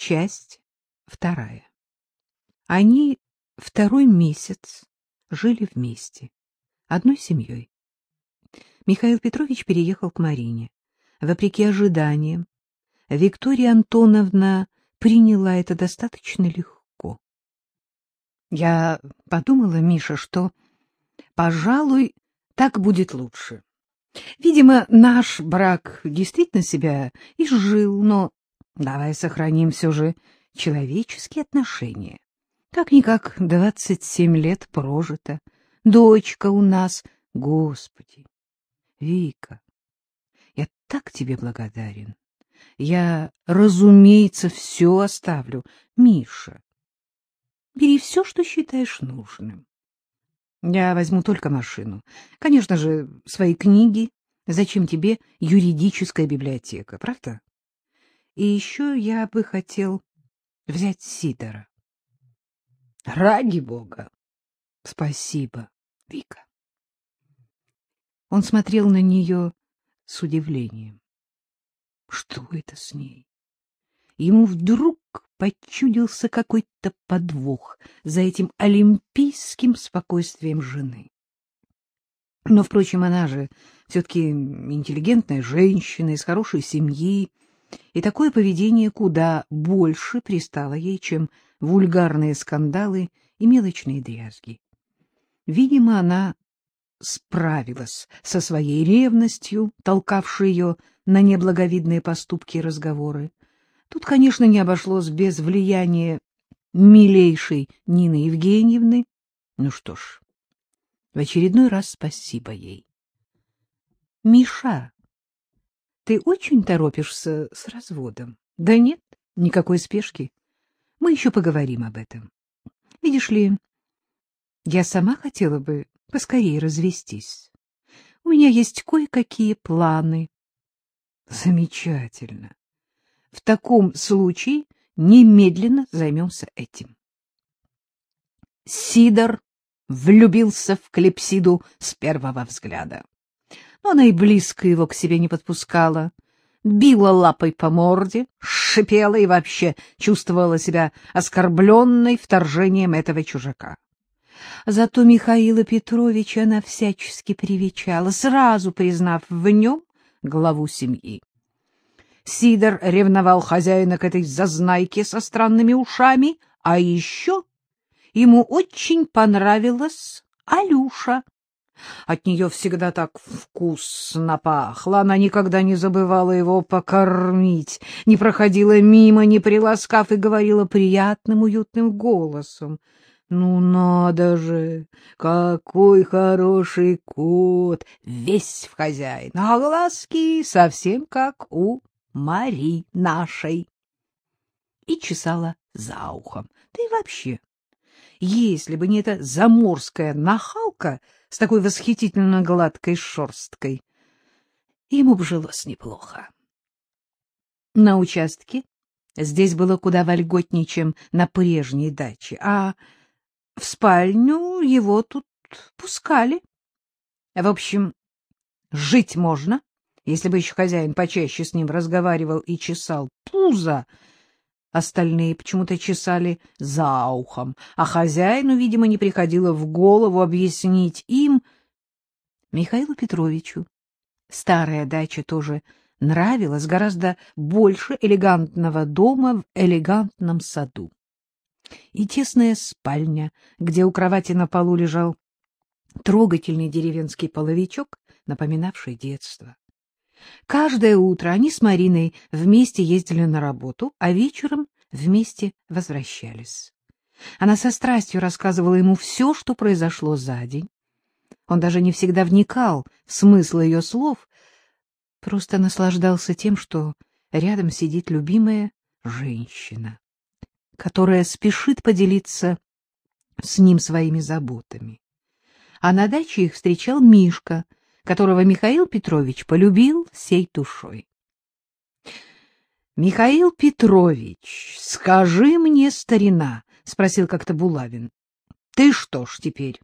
Часть вторая. Они второй месяц жили вместе, одной семьей. Михаил Петрович переехал к Марине. Вопреки ожиданиям, Виктория Антоновна приняла это достаточно легко. Я подумала, Миша, что, пожалуй, так будет лучше. Видимо, наш брак действительно себя изжил, но давай сохраним все же человеческие отношения. Как-никак двадцать семь лет прожито. Дочка у нас, Господи. Вика, я так тебе благодарен. Я, разумеется, все оставлю. Миша, бери все, что считаешь нужным. Я возьму только машину. Конечно же, свои книги. Зачем тебе юридическая библиотека, правда? И еще я бы хотел взять Сидора. Ради бога. Спасибо, Вика. Он смотрел на нее с удивлением. Что это с ней? Ему вдруг почудился какой-то подвох за этим олимпийским спокойствием жены. Но, впрочем, она же все-таки интеллигентная женщина из хорошей семьи, и такое поведение куда больше пристало ей, чем вульгарные скандалы и мелочные дрязги. Видимо, она справилась со своей ревностью, толкавшей ее на неблаговидные поступки и разговоры. Тут, конечно, не обошлось без влияния милейшей Нины Евгеньевны. Ну что ж, в очередной раз спасибо ей. — Миша, ты очень торопишься с разводом? — Да нет, никакой спешки. Мы еще поговорим об этом. Видишь ли, я сама хотела бы поскорее развестись. У меня есть кое-какие планы. Замечательно. В таком случае немедленно займемся этим. Сидор влюбился в Клепсиду с первого взгляда. Но она и близко его к себе не подпускала, била лапой по морде, шипела и вообще чувствовала себя оскорбленной вторжением этого чужака. Зато Михаила Петровича она всячески привечала, сразу признав в нем главу семьи. Сидор ревновал хозяина к этой зазнайке со странными ушами, а еще ему очень понравилась Алюша. От нее всегда так вкусно пахло, она никогда не забывала его покормить, не проходила мимо, не приласкав и говорила приятным, уютным голосом. Ну надо же, какой хороший кот, весь в хозяин, а глазки совсем как у Мари нашей. И чесала за ухом. Да и вообще, если бы не эта заморская нахалка с такой восхитительно гладкой шерсткой, ему бы жилось неплохо. На участке здесь было куда вольготнее, чем на прежней даче, а в спальню его тут пускали. В общем, жить можно, если бы еще хозяин почаще с ним разговаривал и чесал пузо. Остальные почему-то чесали за ухом, а хозяину, видимо, не приходило в голову объяснить им, Михаилу Петровичу. Старая дача тоже нравилась гораздо больше элегантного дома в элегантном саду и тесная спальня, где у кровати на полу лежал трогательный деревенский половичок, напоминавший детство. Каждое утро они с Мариной вместе ездили на работу, а вечером вместе возвращались. Она со страстью рассказывала ему все, что произошло за день. Он даже не всегда вникал в смысл ее слов, просто наслаждался тем, что рядом сидит любимая женщина которая спешит поделиться с ним своими заботами. А на даче их встречал Мишка, которого Михаил Петрович полюбил всей душой. — Михаил Петрович, скажи мне, старина, — спросил как-то Булавин, — ты что ж теперь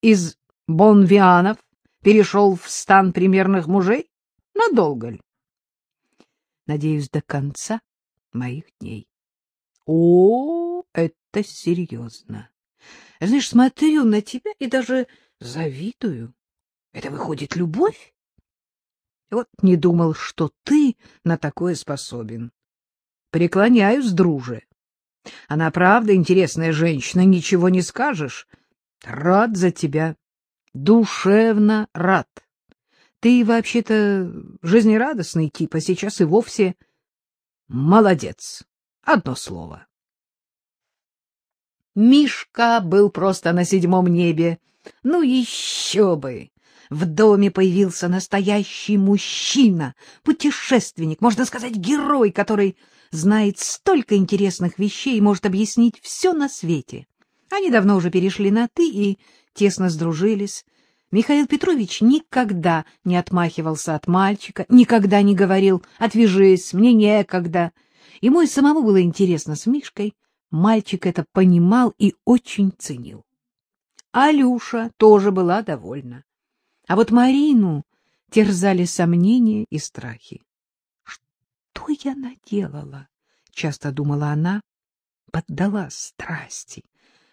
из бонвианов перешел в стан примерных мужей? Надолго ли? — Надеюсь, до конца моих дней. О, это серьезно. Знаешь, смотрю на тебя и даже завидую. Это выходит любовь? Вот не думал, что ты на такое способен. Преклоняюсь, друже. Она правда интересная женщина, ничего не скажешь. Рад за тебя. Душевно рад. Ты вообще-то жизнерадостный тип, а сейчас и вовсе молодец. Одно слово. Мишка был просто на седьмом небе. Ну еще бы! В доме появился настоящий мужчина, путешественник, можно сказать, герой, который знает столько интересных вещей и может объяснить все на свете. Они давно уже перешли на «ты» и тесно сдружились. Михаил Петрович никогда не отмахивался от мальчика, никогда не говорил «отвяжись, мне некогда». Ему и самому было интересно с Мишкой. Мальчик это понимал и очень ценил. Алюша тоже была довольна. А вот Марину терзали сомнения и страхи. Что я наделала? Часто думала она, поддалась страсти,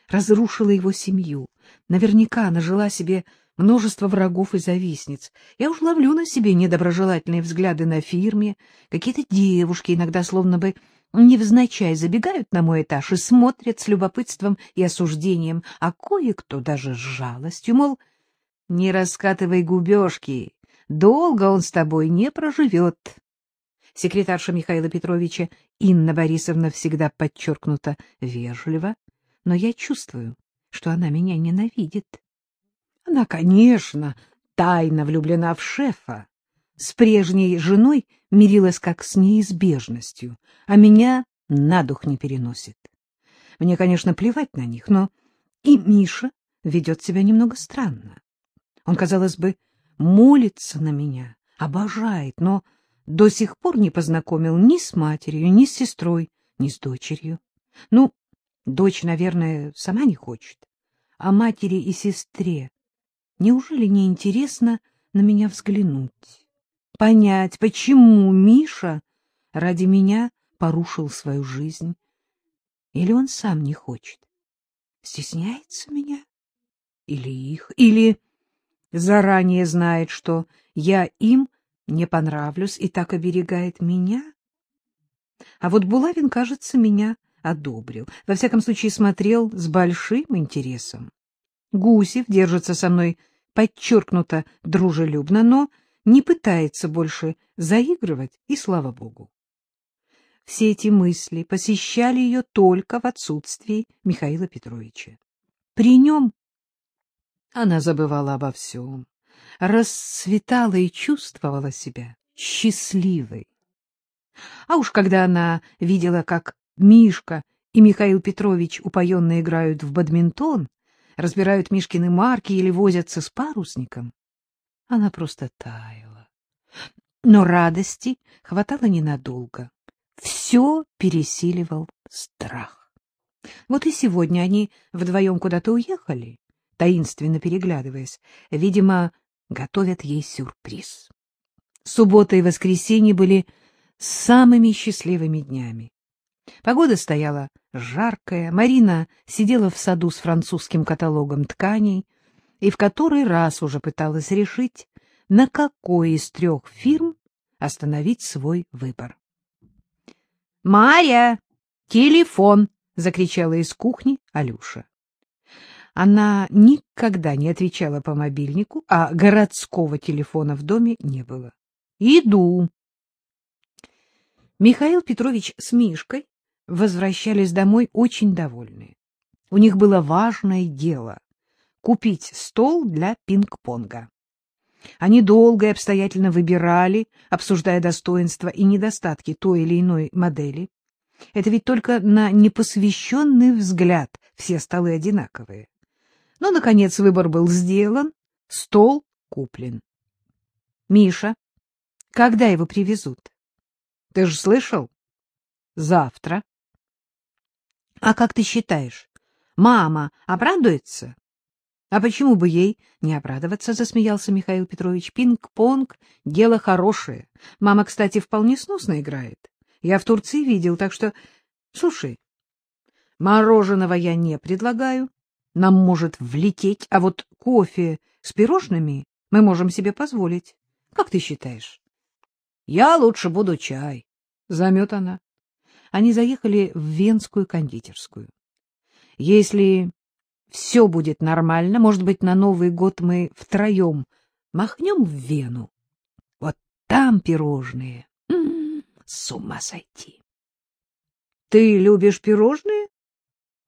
разрушила его семью. Наверняка она жила себе множество врагов и завистниц. Я уж ловлю на себе недоброжелательные взгляды на фирме. Какие-то девушки иногда словно бы невзначай забегают на мой этаж и смотрят с любопытством и осуждением, а кое-кто даже с жалостью, мол, не раскатывай губежки, долго он с тобой не проживет. Секретарша Михаила Петровича Инна Борисовна всегда подчеркнута вежливо, но я чувствую, что она меня ненавидит. Она, конечно, тайно влюблена в шефа. С прежней женой мирилась как с неизбежностью, а меня на дух не переносит. Мне, конечно, плевать на них, но и Миша ведет себя немного странно. Он, казалось бы, молится на меня, обожает, но до сих пор не познакомил ни с матерью, ни с сестрой, ни с дочерью. Ну, дочь, наверное, сама не хочет. А матери и сестре неужели не интересно на меня взглянуть? Понять, почему Миша ради меня порушил свою жизнь? Или он сам не хочет? Стесняется меня? Или их? Или заранее знает, что я им не понравлюсь и так оберегает меня? А вот Булавин, кажется, меня одобрил. Во всяком случае, смотрел с большим интересом. Гусев держится со мной подчеркнуто дружелюбно, но не пытается больше заигрывать, и слава богу. Все эти мысли посещали ее только в отсутствии Михаила Петровича. При нем она забывала обо всем, расцветала и чувствовала себя счастливой. А уж когда она видела, как Мишка и Михаил Петрович упоенно играют в бадминтон, разбирают Мишкины марки или возятся с парусником, она просто таяла. Но радости хватало ненадолго. Все пересиливал страх. Вот и сегодня они вдвоем куда-то уехали, таинственно переглядываясь. Видимо, готовят ей сюрприз. Суббота и воскресенье были самыми счастливыми днями. Погода стояла жаркая, Марина сидела в саду с французским каталогом тканей и в который раз уже пыталась решить, на какой из трех фирм остановить свой выбор. — Маря! Телефон! — закричала из кухни Алюша. Она никогда не отвечала по мобильнику, а городского телефона в доме не было. «Иду». Михаил Петрович с Мишкой возвращались домой очень довольные. У них было важное дело — купить стол для пинг-понга. Они долго и обстоятельно выбирали, обсуждая достоинства и недостатки той или иной модели. Это ведь только на непосвященный взгляд все столы одинаковые. Но, наконец, выбор был сделан, стол куплен. — Миша, когда его привезут? — Ты же слышал? — Завтра. — А как ты считаешь, мама обрадуется? — А почему бы ей не обрадоваться, — засмеялся Михаил Петрович. — Пинг-понг — дело хорошее. Мама, кстати, вполне сносно играет. Я в Турции видел, так что... Слушай, Мороженого я не предлагаю, нам может влететь, а вот кофе с пирожными мы можем себе позволить. Как ты считаешь? — Я лучше буду чай, — замет она. Они заехали в венскую кондитерскую. Если все будет нормально, может быть, на Новый год мы втроем махнем в Вену. Вот там пирожные. М м-м, -м, с ума сойти. Ты любишь пирожные?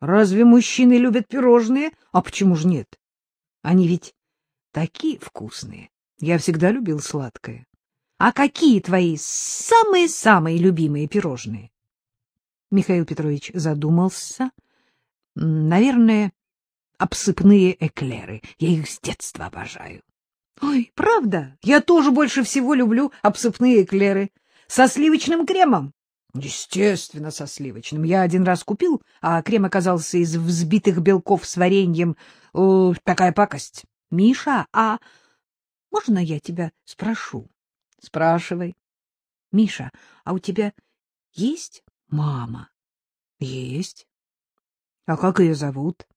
Разве мужчины любят пирожные? А почему же нет? Они ведь такие вкусные. Я всегда любил сладкое. А какие твои самые-самые любимые пирожные? Михаил Петрович задумался. Наверное, обсыпные эклеры. Я их с детства обожаю. Ой, правда? Я тоже больше всего люблю обсыпные эклеры. Со сливочным кремом. Естественно, со сливочным. Я один раз купил, а крем оказался из взбитых белков с вареньем. О, такая пакость. Миша, а можно я тебя спрошу? Спрашивай. Миша, а у тебя есть мама? Есть. А как ее зовут?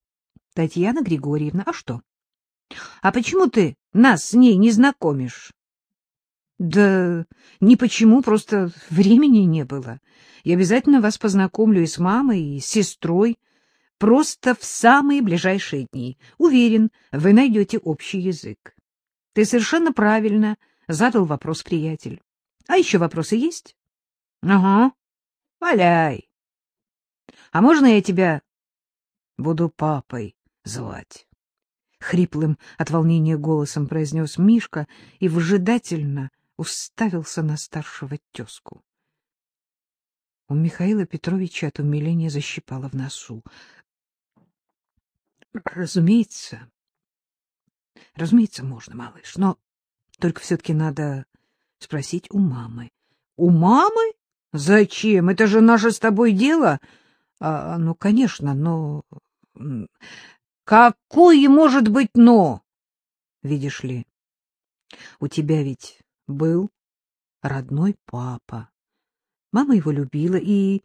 Татьяна Григорьевна. А что? А почему ты нас с ней не знакомишь? Да ни почему, просто времени не было. Я обязательно вас познакомлю и с мамой, и с сестрой. Просто в самые ближайшие дни. Уверен, вы найдете общий язык. Ты совершенно правильно задал вопрос, приятель. А еще вопросы есть? Ага. Валяй. А можно я тебя буду папой звать? Хриплым от волнения голосом произнес Мишка и выжидательно уставился на старшего тезку. У Михаила Петровича от умиления защипало в носу. Разумеется, разумеется, можно, малыш, но только все-таки надо спросить у мамы. У мамы? Зачем? Это же наше с тобой дело. А, ну, конечно, но... Какое может быть «но»? Видишь ли, у тебя ведь был родной папа. Мама его любила, и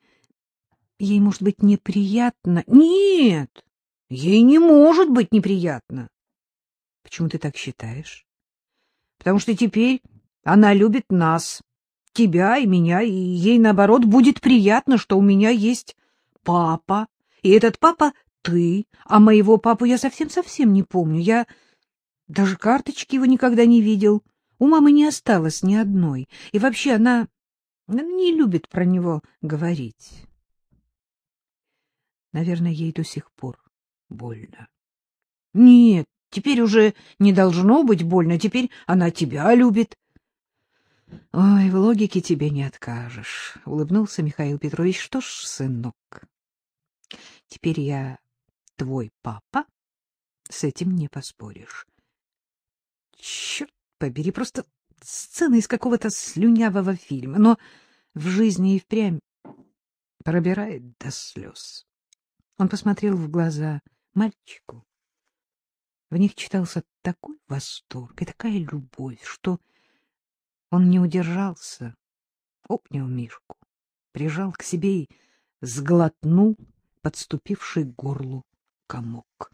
ей, может быть, неприятно. Нет, ей не может быть неприятно. Почему ты так считаешь? Потому что теперь она любит нас, тебя и меня, и ей, наоборот, будет приятно, что у меня есть папа, и этот папа ты, а моего папу я совсем-совсем не помню. Я даже карточки его никогда не видел. У мамы не осталось ни одной. И вообще она не любит про него говорить. Наверное, ей до сих пор больно. Нет, теперь уже не должно быть больно. Теперь она тебя любит. Ой, в логике тебе не откажешь, — улыбнулся Михаил Петрович. Что ж, сынок, теперь я твой папа, с этим не поспоришь. Черт побери, просто сцена из какого-то слюнявого фильма, но в жизни и впрямь пробирает до слез. Он посмотрел в глаза мальчику. В них читался такой восторг и такая любовь, что он не удержался, обнял Мишку, прижал к себе и сглотнул подступивший к горлу комок.